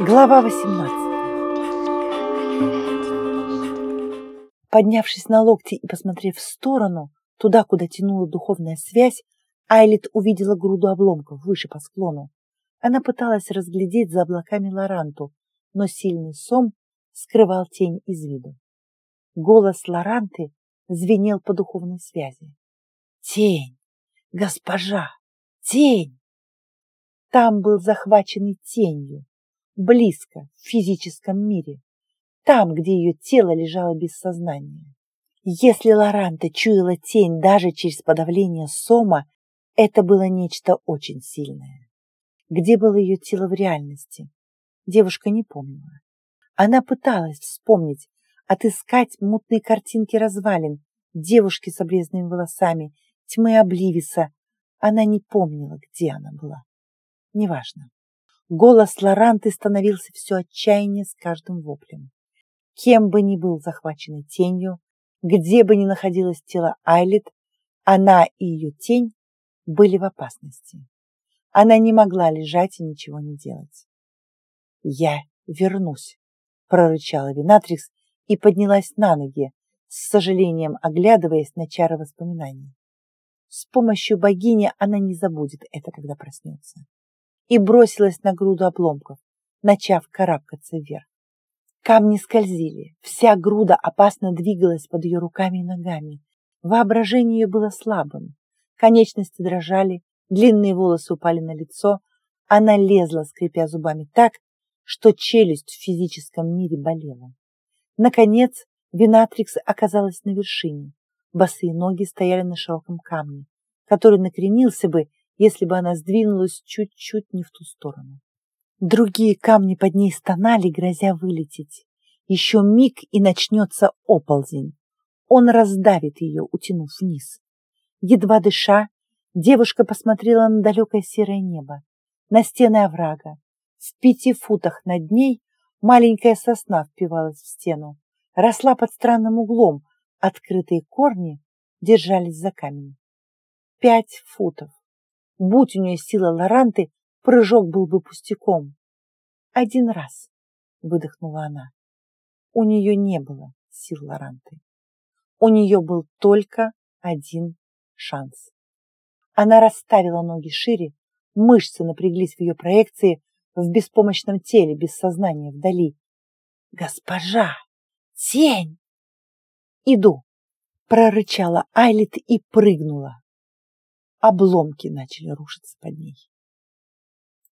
Глава 18 Поднявшись на локти и посмотрев в сторону, туда, куда тянула духовная связь, Айлит увидела груду обломков выше по склону. Она пыталась разглядеть за облаками Лоранту, но сильный сом скрывал тень из виду. Голос Лоранты звенел по духовной связи. «Тень! Госпожа! Тень!» Там был захваченный тенью, близко, в физическом мире, там, где ее тело лежало без сознания. Если Лоранта чуяла тень даже через подавление сома, это было нечто очень сильное. Где было ее тело в реальности? Девушка не помнила. Она пыталась вспомнить, отыскать мутные картинки развалин, девушки с обрезанными волосами, тьмы Обливиса. Она не помнила, где она была. Неважно. Голос Лоранты становился все отчаяннее с каждым воплем. Кем бы ни был захваченный тенью, где бы ни находилось тело Айлит, она и ее тень были в опасности. Она не могла лежать и ничего не делать. «Я вернусь», — прорычала Винатрикс и поднялась на ноги, с сожалением оглядываясь на чары воспоминаний. С помощью богини она не забудет это, когда проснется и бросилась на груду обломков, начав карабкаться вверх. Камни скользили, вся груда опасно двигалась под ее руками и ногами. Воображение ее было слабым, конечности дрожали, длинные волосы упали на лицо, она лезла, скрипя зубами так, что челюсть в физическом мире болела. Наконец, Винатрикс оказалась на вершине. Босые ноги стояли на широком камне, который накренился бы, если бы она сдвинулась чуть-чуть не в ту сторону. Другие камни под ней стонали, грозя вылететь. Еще миг, и начнется оползень. Он раздавит ее, утянув вниз. Едва дыша, девушка посмотрела на далекое серое небо, на стены оврага. В пяти футах над ней маленькая сосна впивалась в стену, росла под странным углом, открытые корни держались за камень. Пять футов. Будь у нее сила Лоранты, прыжок был бы пустяком. Один раз, выдохнула она. У нее не было сил Лоранты. У нее был только один шанс. Она расставила ноги шире, мышцы напряглись в ее проекции в беспомощном теле, без сознания вдали. «Госпожа! Тень!» «Иду!» — прорычала Айлит и прыгнула обломки начали рушиться под ней.